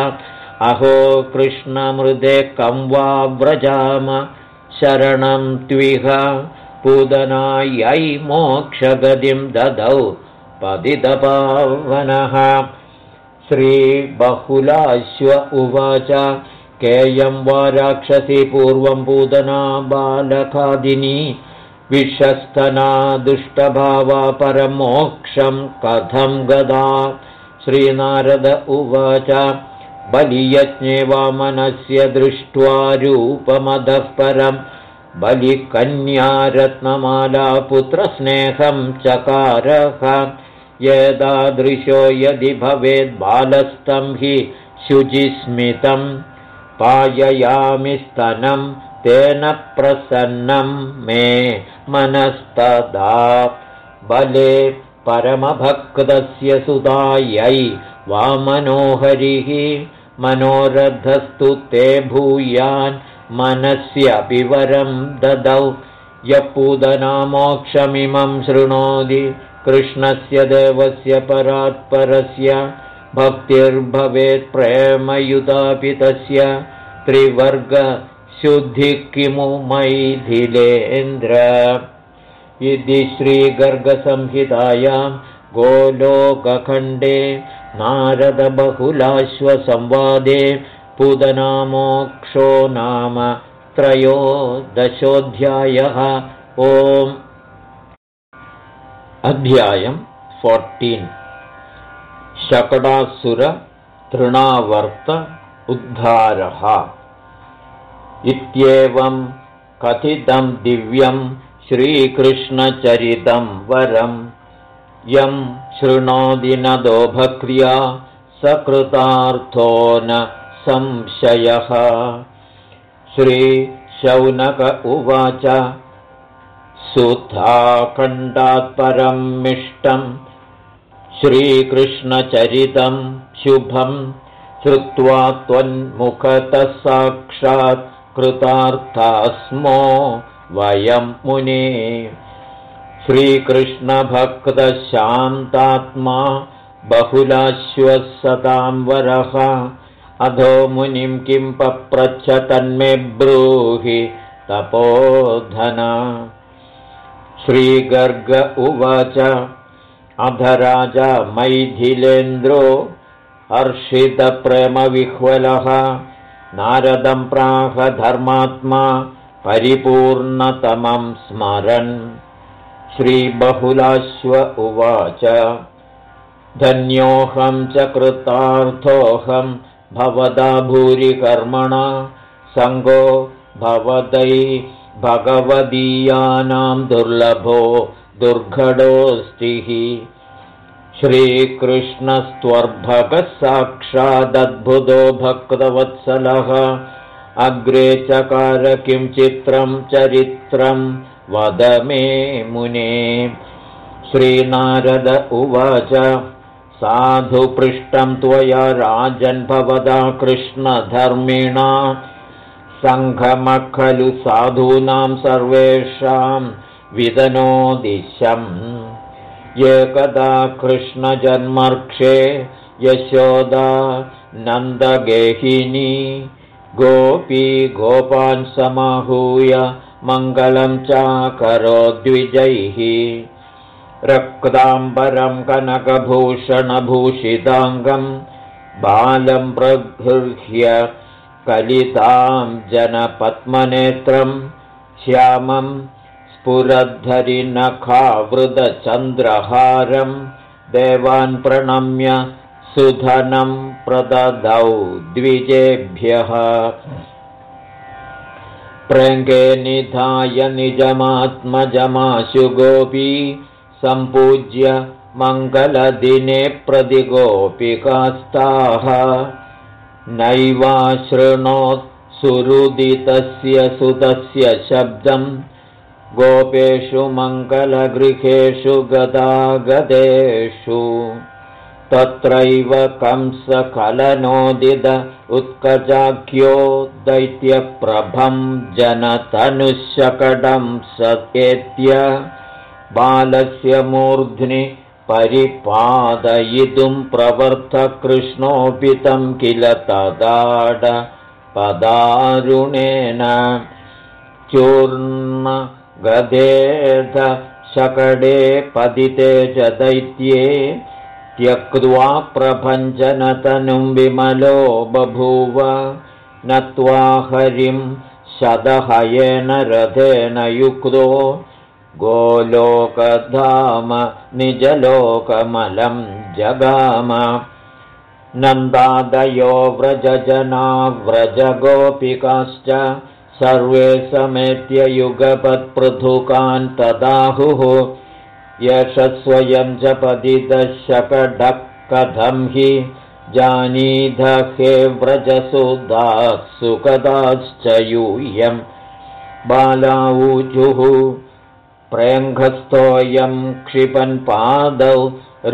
Speaker 1: अहो कृष्णमृदे कं वा व्रजाम शरणं त्विह। पूदनायै मोक्षगतिं ददौ पदितपावनः श्रीबहुलाश्व उवाच केयं वा राक्षसी पूर्वं पूदना बालकादिनी विश्वस्तना दुष्टभावा परमोक्षं कथं गदा? श्रीनारद उवाच। बलियज्ञे वामनस्य दृष्ट्वा रूपमधः परम् बलिकन्यारत्नमाला पुत्रस्नेहं चकारः। यदादृशो यदि भवेद्बालस्तं हि शुचिस्मितं। पाययामि स्तनं तेन प्रसन्नं मे मनस्तदा बले परमभक्तस्य सुतायै वामनोहरिः मनोरथस्तु ते भूयान् मनस्यपि वरं ददौ। यः पूदनामोक्षमिमं शृणोति कृष्णस्य देवस्य परात्परस्य भक्तिर्भवेत् प्रेमयुतापि तस्य त्रिवर्गशुद्धिः किमु मैथिलेन्द्र? इति श्रीगर्गसंहितायां गोलोकखण्डे नारदबहुलाश्वसंवादे पुदनामोक्षो नाम त्रयोदशोऽध्यायः। ओम्। अध्यायम् फोर्टीन्। शकटासुरतृणावर्त उद्धारः इत्येवं कथितं दिव्यं श्रीकृष्णचरितं वरम् यं शृणोति न दोभक्रिया सकृतार्थो न संशयः। श्रीशौनक उवाच सुधाखण्डात्परं मिष्टं श्रीकृष्णचरितं शुभं श्रुत्वा त्वन्मुखतः साक्षात् कृतार्था स्मो वयं मुने। श्रीकृष्णभक्तशान्तात्मा बहुलाश्वसतां वरः अधो मुनिं किं पप्रच्छ तन्मे ब्रूहि तपोधन। श्रीगर्ग उवाच अध राजा मैथिलेन्द्रो हर्षितप्रेमविह्वलः नारदं धर्मात्मा परिपूर्णतमं स्मरन्। श्रीबहुलाश्व उवाच। धन्योऽहं च कृतार्थोऽहं भवदा भूरिकर्मणा सङ्गो भवदै भगवदीयानां दुर्लभो दुर्घटोऽस्तिः श्रीकृष्णस्त्वर्भगः साक्षादद्भुतो भक्तवत्सलः। अग्रे चकार किं चित्रं चरित्रं वद मे मुने। श्रीनारद उवाच साधु पृष्टं त्वया राजन् भवदा कृष्णधर्मिणा। सङ्घम खलु साधूनां सर्वेषां विदनोदिशम् एकदा कृष्णजन्मर्क्षे यशोदा नन्दगेहिनी गोपी गोपान् समाहूय मङ्गलं चाकरोद्विजैः रक्ताम्बरं कनकभूषणभूषिताङ्गं बालं प्रगृह्य कलितां जनपद्मनेत्रं श्यामं स्फुरद्धरिनखावृतचन्द्रहारं देवान् प्रणम्य सुधनं प्रददौ द्विजेभ्यः। प्रङ्गे निधाय निजमात्मजमाशु गोपी सम्पूज्य मङ्गलदिने प्रतिगोपिकास्ताः। सुरुदितस्य सुतस्य शब्दम् गोपेषु मङ्गलगृहेषु गदागदेषु। तत्रैव कंसकलनोदित उत्कजाख्यो दैत्यप्रभं जनतनुशकडं सत्येत्य। बालस्य मूर्ध्नि परिपादयितुं प्रवर्तकृष्णोऽपि तं किल तदाड पदारुणेन चूर्णगदेध शकडे पतिते च दैत्ये त्यक्त्वा प्रभञ्जनतनुं विमलो बभूव। नत्वा हरिं शदहयेन रथेन युक्तो। गोलोकधाम निजलोकमलं जगाम। नन्दादयो व्रजजना व्रजगोपिकाश्च सर्वे समेत्य युगपत्पृथुकान् तदाहुः यश स्वयं च पतितशकडः कथं हि जानीधहे व्रजसुदाः सुखदाश्च यूयं बालाऊजुः प्रेङ्घस्थोऽयं क्षिपन् पादौ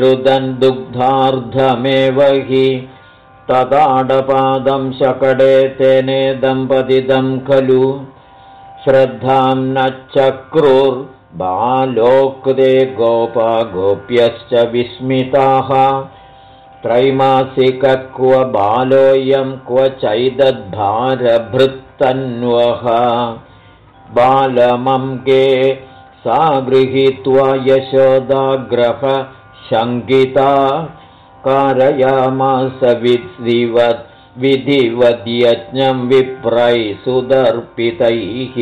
Speaker 1: रुदन् दुग्धार्धमेव हि तदाडपादं शकटे तेने दम्पतिदं खलु। श्रद्धां न चक्रुर् बालोक्ते गोपा गोप्यश्च विस्मिताः। त्रैमासिक क्व बालोऽयं क्व चैदद्भारभृत्तन्वः बालमङ्गे सा गृहीत्वा यशोदाग्रह शङ्किता कारयामास विधिवद् विधिवद्यज्ञं विप्रै सुदर्पितैः।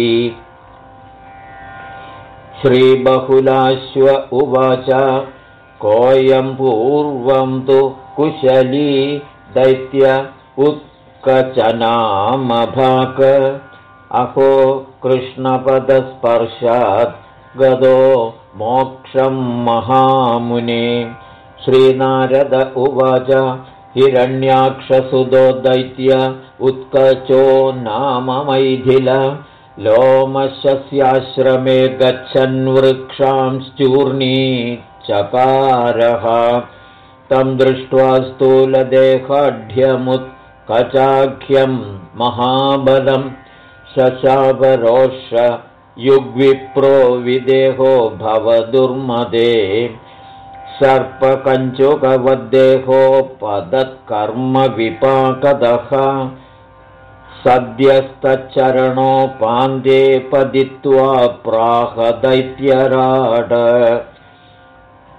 Speaker 1: श्रीबहुलाश्व उवाच कोऽयं पूर्वं तु कुशली दैत्य उत्कचनामभाक। अहो कृष्णपदस्पर्शात् गदो मोक्षं महामुने श्रीनारद उवाच हिरण्याक्षसुदो दैत्य उत्कचो नाम मैथिल लोमशस्याश्रमे गच्छन् वृक्षांश्चूर्णी चकारः। तं दृष्ट्वा स्थूलदेहाढ्यमुत्कचाख्यं महाबलं। शशापरोष युग्विप्रो विदेहो भवदुर्मदे सर्पकञ्चुकवद्देहोपदत्कर्मविपाकदः सद्यस्तच्चरणोपान्ते पदित्वा प्राहदैत्यराड।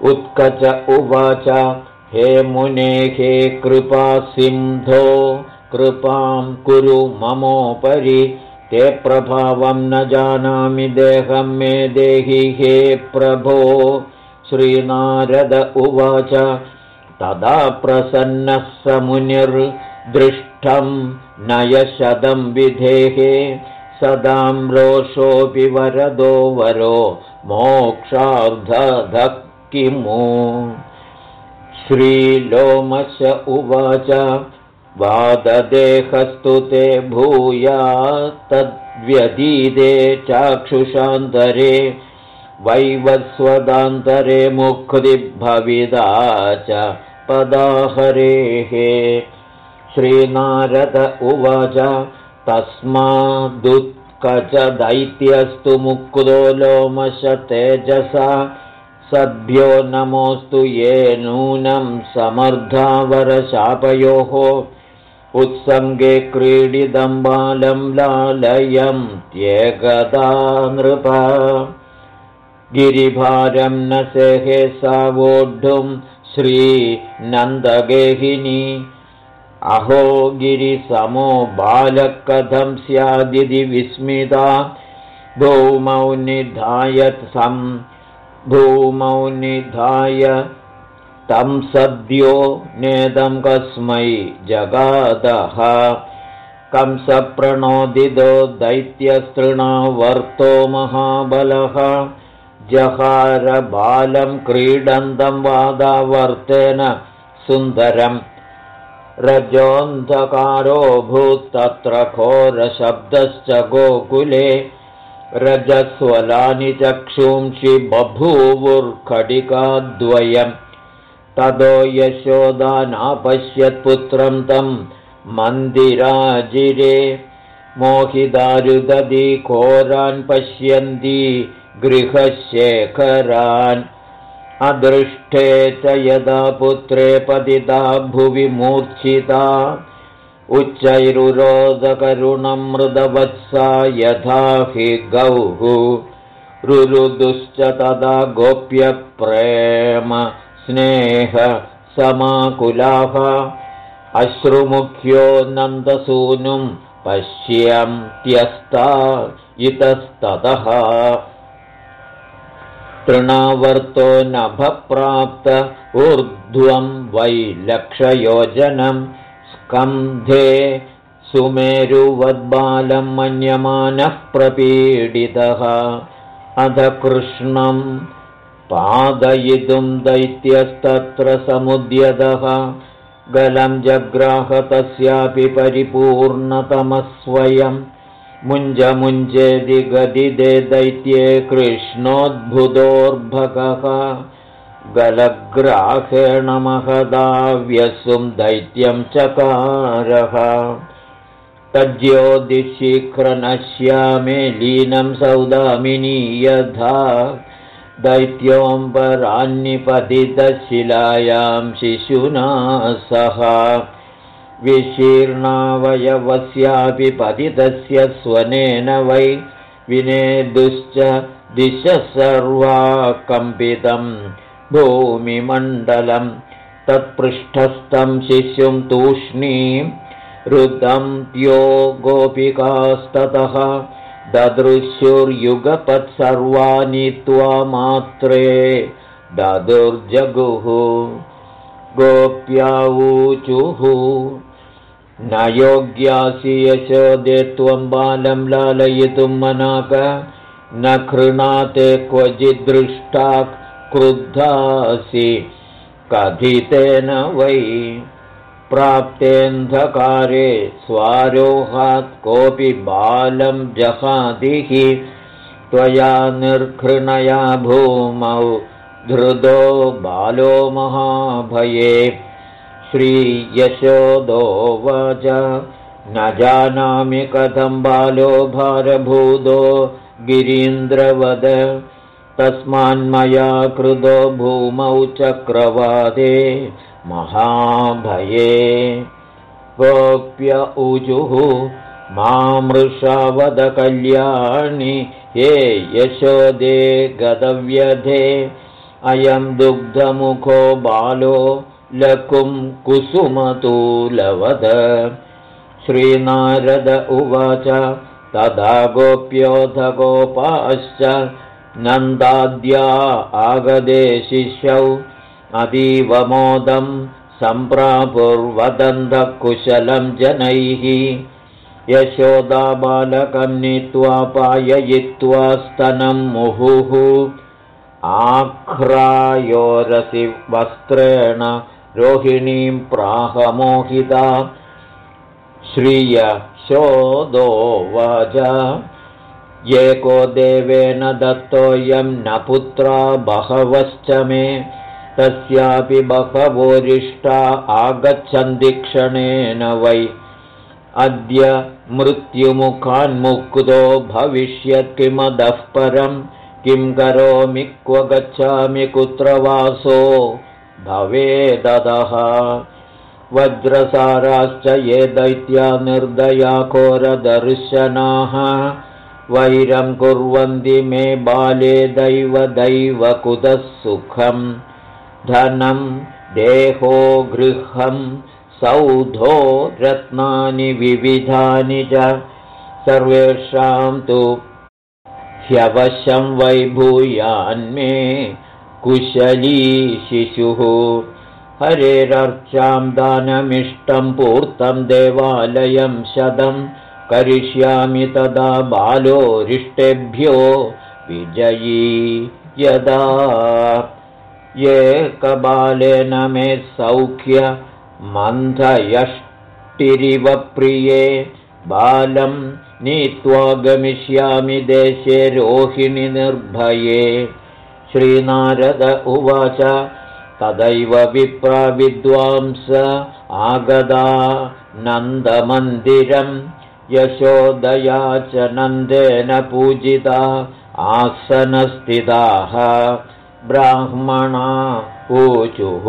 Speaker 1: उत्कच उवाच हे मुने हे कृपासिन्धो कृपां कुरु ममोपरि। ते प्रभावं न जानामि देहं मे देहि हे प्रभो श्रीनारद उवाच तदा प्रसन्नः स मुनिर्दृष्टं नयशतं विधेहे सदां रोषोऽपि वरदो वरो मोक्षार्धधः किमु श्रीलोमश उवाच वाददेहस्तु ते भूया तद्व्यदीदे चाक्षुषान्तरे वैवस्वदान्तरे मुक्तिभविदा च पदाहरेः। श्रीनारद उवाच तस्मादुत्कच दैत्यस्तु मुक्तो लोमश तेजसा सद्भ्यो नमोऽस्तु ये नूनं समर्थावरशापयोः। उत्सङ्गे क्रीडितं बालं लालयं त्येकदा नृप गिरिभारं न सेहे सा वोढुं श्रीनन्दगेहिनी। अहो गिरिसमो बालकथं स्यादिति विस्मिता। भूमौ निधायत् सं भूमौ निधाय तं सद्यो नेदं कस्मै जगादः। कंसप्रणोदितो दैत्यस्तृणावर्तो महाबलः जहारबालं क्रीडन्तं वादावर्तेन सुन्दरम्। रजोऽन्धकारो भूत्तत्र घोरशब्दश्च गोकुले। रजस्वलानि चक्षुंषि बभूवुर्खडिकाद्वयम्। ततो यशोदानापश्यत्पुत्रं तं मन्दिराजिरे। मोहिदारुदधि घोरान् पश्यन्ति गृहशेखरान् अदृष्टे च यदा पुत्रे पतिता भुवि मूर्च्छिता। उच्चैरुरोदकरुणं मृदवत्सा यथा हि गौः। रुरुदुश्च तदा गोप्यप्रेम स्नेह समाकुलाः। अश्रुमुख्यो नन्दसूनुं पश्यन्त्यस्ता इतस्ततः तृणावर्तो नभप्राप्त ऊर्ध्वं वै लक्षयोजनं स्कन्धे सुमेरुवद्बालं मन्यमानः प्रपीडितः। अध कृष्णं पादयितुं दैत्यस्तत्र समुद्यतः। गलं जग्राह तस्यापि परिपूर्णतमस्वयम् मुञ्जमुञ्जेदिगदिदे दैत्ये कृष्णोद्भुतोर्भगः गलग्राहेण महदाव्यसुं दैत्यं चकारः। तज्ज्योतिशीघ्रनश्यामे लीनं सौदामिनी यथा। दैत्योऽम्बरान्निपतितशिलायां शिशुना सह विशीर्णावयवस्यापि पतितस्य स्वनेन वै विनेदुश्च दिशः सर्वा कम्पितं भूमिमण्डलं तत्पृष्ठस्थं शिशुं तूष्णीं रुदं त्यो गोपिकास्ततः ददृश्युर्युगपत्सर्वाणि त्वामात्रे ददुर्जगुः गोप्यावूचुः। न योग्यासि यशोदे त्वं बालं लालयितुं मनाक। न कृणाते क्वचिद्दृष्टा क्रुद्धासि। कथितेन वै प्राप्तेऽन्धकारे स्वारोहात् कोऽपि बालं जहादिः। त्वया निर्घृणया भूमौ धृतो बालो महाभये श्रीयशोदोवाच न जानामि कथं बालो भारभूतो गिरीन्द्रवद। तस्मान्मया कृतो भूमौ चक्रवादे महाभये। गोप्य ऊजुः मामृषावदकल्याणि हे यशोदे गतव्यधे अयं दुग्धमुखो बालो लकुं कुसुमतुलवद। श्रीनारद उवाच तदा गोप्योऽथ गोपाश्च नन्दाद्या आगदे शिष्यौ अतीवमोदं सम्प्रापुर्वदन्तकुशलं जनैः। यशोदाबालकं नीत्वा पाययित्वा स्तनं मुहुः आघ्रायोरसि वस्त्रेण रोहिणीं प्राहमोहिता। श्रियशोदोवाच एको देवेन दत्तोऽयं न पुत्रा बहवश्च मे। तस्यापि बहवोरिष्टा आगच्छन्ति वै। अद्य मृत्युमुखान्मुक्तो भविष्यत् किमदः परं किं करोमि क्व गच्छामि कुत्र वासो? भवेदः वज्रसाराश्च ये दैत्या निर्दया कोरदर्शनाः वैरं कुर्वन्ति मे बाले दैव दैव कुतः सुखम्? धनं देहो गृहं सौधो रत्नानि विविधानि च। सर्वेषां तु ह्यवश्यं वैभूयान्मे कुशली शिशुः। हरेरर्चां दानमिष्टं पूर्तं देवालयं शतम् करिष्यामि तदा बालोरिष्टेभ्यो विजयी यदा। एकबालेन मे सौख्य मन्थयष्टिरिव प्रिये बालं नीत्वा गमिष्यामि देशे रोहिणि निर्भये श्रीनारद उवाच तदैव विप्राविद्वांस आगदा नन्दमन्दिरम् यशोदया च नन्देन पूजिता आसनस्थिताः ब्राह्मणा ऊचुः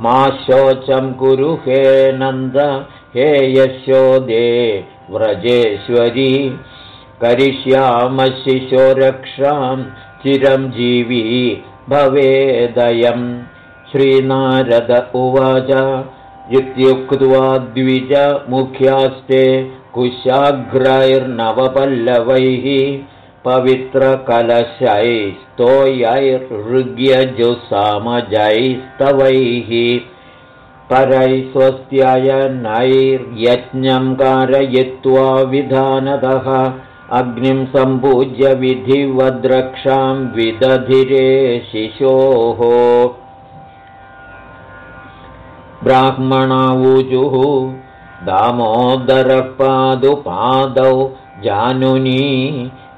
Speaker 1: मा शोचं कुरु हे नन्द हे यशोदे व्रजेश्वरी। करिष्यामशिशोरक्षां चिरं जीवी भवेदयं। श्रीनारद उवाच इत्युक्त्वा द्विजमुख्यास्ते कुशाग्रैर्नवपल्लवैः पवित्रकलशैस्तोयैर्हृग्यजुसामजैस्तवैः परैः स्वस्त्ययनैर्यज्ञं कारयित्वा विधानतः अग्निं सम्पूज्य विधिवद्रक्षां विदधिरे शिशोः। ब्राह्मणावूजुः दामोदरपादुपादौ जानुनी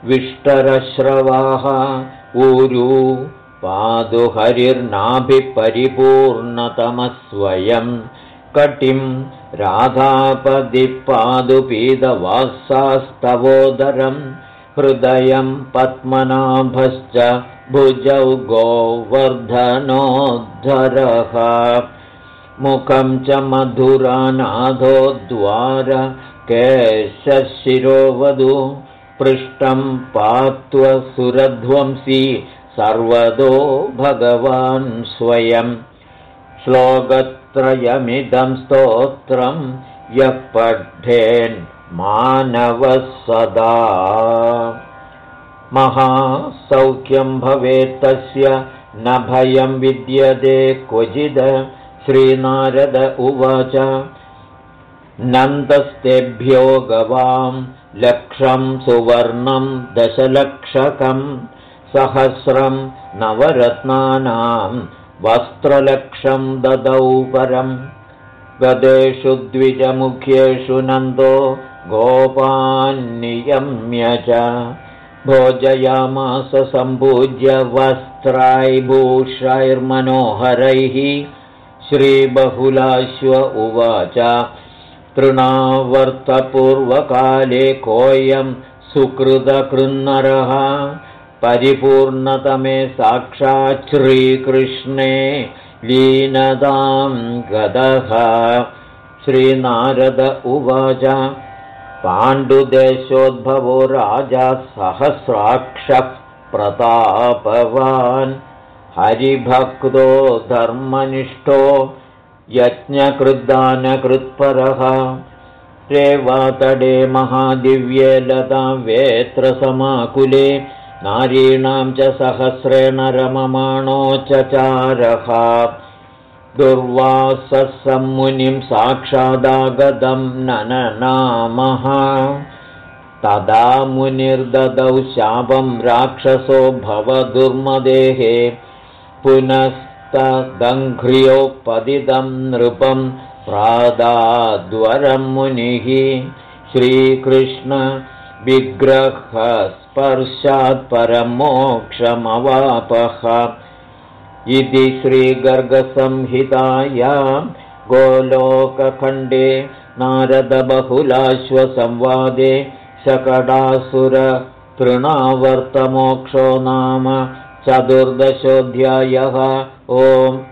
Speaker 1: विष्टरश्रवाः ऊरु पादुहरिर्नाभिपरिपूर्णतमस्वयं कटिं राधापदिपादुपीदवासास्तवोदरं हृदयं पद्मनाभश्च भुजौ गोवर्धनोद्धरः। मुखं च मधुरानाथो द्वार केशशिरोवधु पृष्ठं पात्वसुरध्वंसी सर्वदो भगवान् स्वयं। श्लोकत्रयमिदं स्तोत्रं यः पठेन् मानवः सदा महासौख्यं भवेत्तस्य भयं विद्यते क्वचिद। श्रीनारद उवाच नन्दस्तेभ्यो गवां लक्षं सुवर्णं दशलक्षकं सहस्रं नवरत्नानां वस्त्रलक्षं ददौ परम् गदेषु द्विजमुख्येषु नन्दो गोपान्नियम्य च भोजयामास सम्पूज्य वस्त्र वस्त्रैभूषैर्मनोहरैः श्रीबहुलाश्व उवाच तृणावर्तपूर्वकाले कोऽयं सुकृतकृन्नरः। परिपूर्णतमे साक्षात् श्रीकृष्णे लीनतां गदः। श्रीनारद उवाच पाण्डुदेशोद्भवो राजा सहस्राक्षः प्रतापवान्। हरिभक्तो धर्मनिष्ठो यज्ञकृद्दानकृत्परः रेवातडे महादिव्ये वेत्रसमाकुले नारीणां च सहस्रेण रममाणो चचारः। दुर्वाससम्मुनिं साक्षादागतं नननामः। तदा मुनिर्ददौ शापं राक्षसो भवदुर्मदेः पुनस्तदङ्घ्र्योपदिदं नृपं प्रादाद्वरं मुनिः। श्रीकृष्णविग्रहस्पर्शात् परमोक्षमवापः इति श्रीगर्गसंहिताया गोलोकखण्डे नारदबहुलाश्वसंवादे शकडासुरतृणावर्तमोक्षो नाम चतुर्दशोऽध्यायः। ओम्